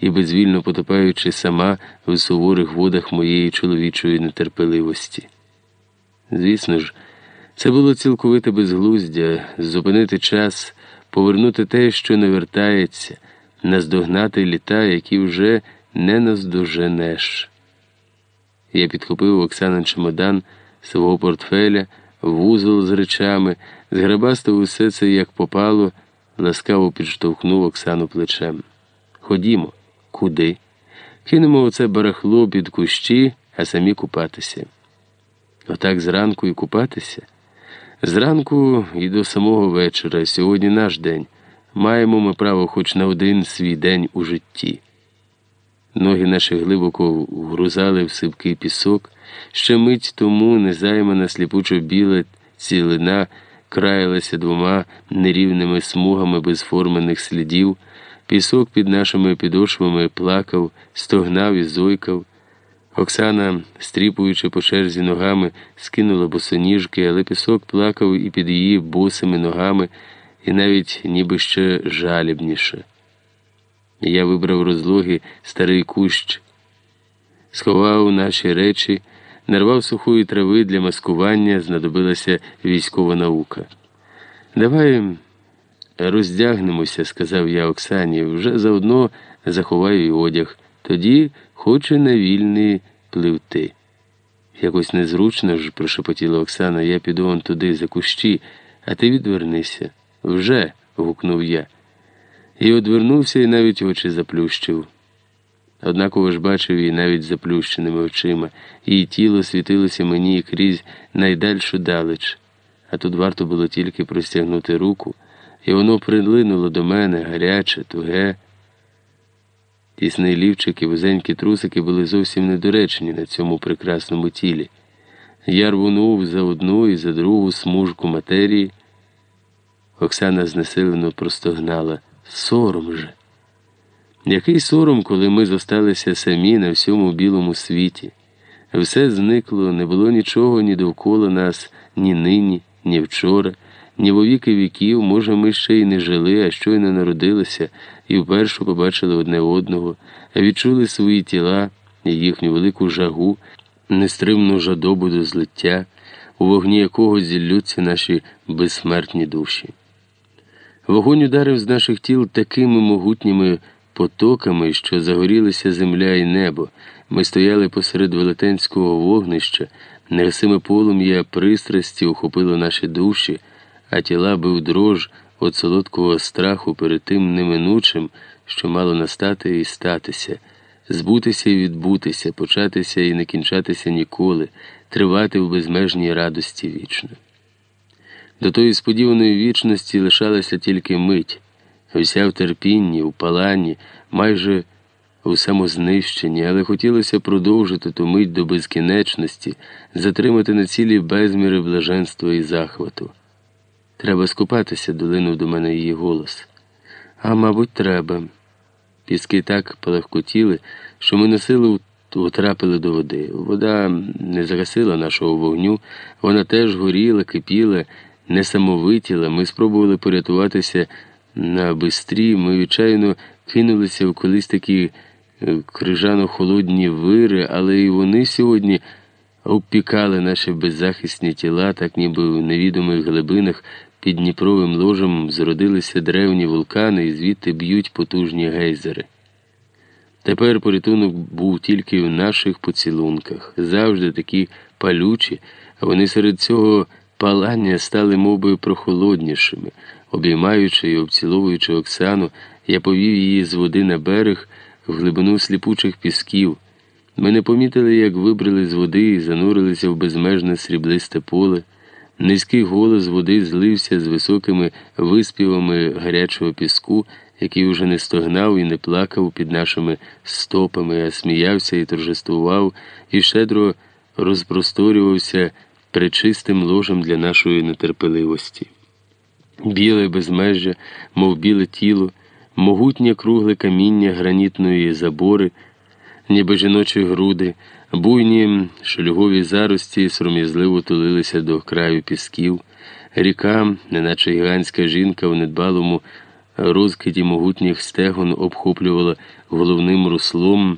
і безвільно потопаючи сама в суворих водах моєї чоловічої нетерпеливості. Звісно ж, це було цілковите безглуздя зупинити час, повернути те, що не вертається, наздогнати літа, які вже не наздоженеш. Я підхопив Оксанин чемодан свого портфеля, вузол з речами, зграбастив усе це, як попало, ласкаво підштовхнув Оксану плечем. Ходімо, куди? Кинемо оце барахло під кущі, а самі купатися. Отак зранку і купатися. Зранку і до самого вечора. Сьогодні наш день. Маємо ми право хоч на один свій день у житті. Ноги наші глибоко вгрузали в сипкий пісок, ще мить тому незаймана сліпучо біла цілина краялася двома нерівними смугами безформених слідів, пісок під нашими підошвами плакав, стогнав і зойкав. Оксана, стріпуючи по черзі ногами, скинула босоніжки, але пісок плакав і під її босими ногами, і навіть ніби ще жалібніше. Я вибрав розлогий старий кущ, сховав наші речі, нарвав сухої трави для маскування, знадобилася військова наука. Давай роздягнемося, сказав я Оксані, вже заодно заховаю й одяг. Тоді хоче на вільний пливти. Якось незручно ж, прошепотіла Оксана, я піду он туди за кущі, а ти відвернися. Вже. гукнув я. І одвернувся і навіть очі заплющив. Однаково ж бачив її навіть заплющеними очима, її тіло світилося мені крізь найдальшу далеч, а тут варто було тільки простягнути руку, і воно прилинуло до мене гаряче, туге. Тісний лівчик і вузенькі трусики були зовсім недоречені на цьому прекрасному тілі. Я рвунув за одну і за другу смужку матерії. Оксана знесилено простогнала. Сором же. Який сором, коли ми зосталися самі на всьому білому світі. Все зникло, не було нічого ні довкола нас, ні нині, ні вчора, ні во віків, може, ми ще й не жили, а щойно народилися і вперше побачили одне одного, відчули свої тіла їхню велику жагу, нестримну жадобу до злиття, у вогні якого зіллються наші безсмертні душі. Вогонь ударив з наших тіл такими могутніми потоками, що загорілися земля і небо. Ми стояли посеред велетенського вогнища, негасиме полум'я пристрасті охопило наші душі, а тіла бив дрож від солодкого страху перед тим неминучим, що мало настати і статися, збутися і відбутися, початися і не кінчатися ніколи, тривати в безмежній радості вічно. До тої сподіваної вічності лишалася тільки мить, вся в терпінні, у паланні, майже у самознищенні, але хотілося продовжити ту мить до безкінечності, затримати на цілі безміри блаженства і захвату. Треба скупатися, долинув до мене її голос. А, мабуть, треба. Піски так полегкотіли, що ми на силу утрапили до води. Вода не загасила нашого вогню, вона теж горіла, кипіла несамовитіла, ми спробували порятуватися на бистрі, ми відчайно кинулися в колись такі е, крижано холодні вири, але і вони сьогодні обпікали наші беззахисні тіла, так ніби в невідомих глибинах під Дніпровим ложем зродилися древні вулкани і звідти б'ють потужні гейзери. Тепер порятунок був тільки в наших поцілунках, завжди такі палючі, а вони серед цього палання стали мовби прохолоднішими. Обіймаючи і обціловуючи Оксану, я повів її з води на берег в глибину сліпучих пісків. Ми не помітили, як вибрали з води і занурилися в безмежне сріблисте поле. Низький голос води злився з високими виспівами гарячого піску, який уже не стогнав і не плакав під нашими стопами, а сміявся і торжествував, і щедро розпросторювався пречистим ложем для нашої нетерпеливості. Біле безмежжя, мов біле тіло, могутнє кругле каміння гранітної забори, ніби жіночі груди, буйні шельгові зарості сором'язливо тулилися до краю пісків, ріка, неначе гігантська жінка в недбалому розкиді могутніх стегон обхоплювала головним руслом.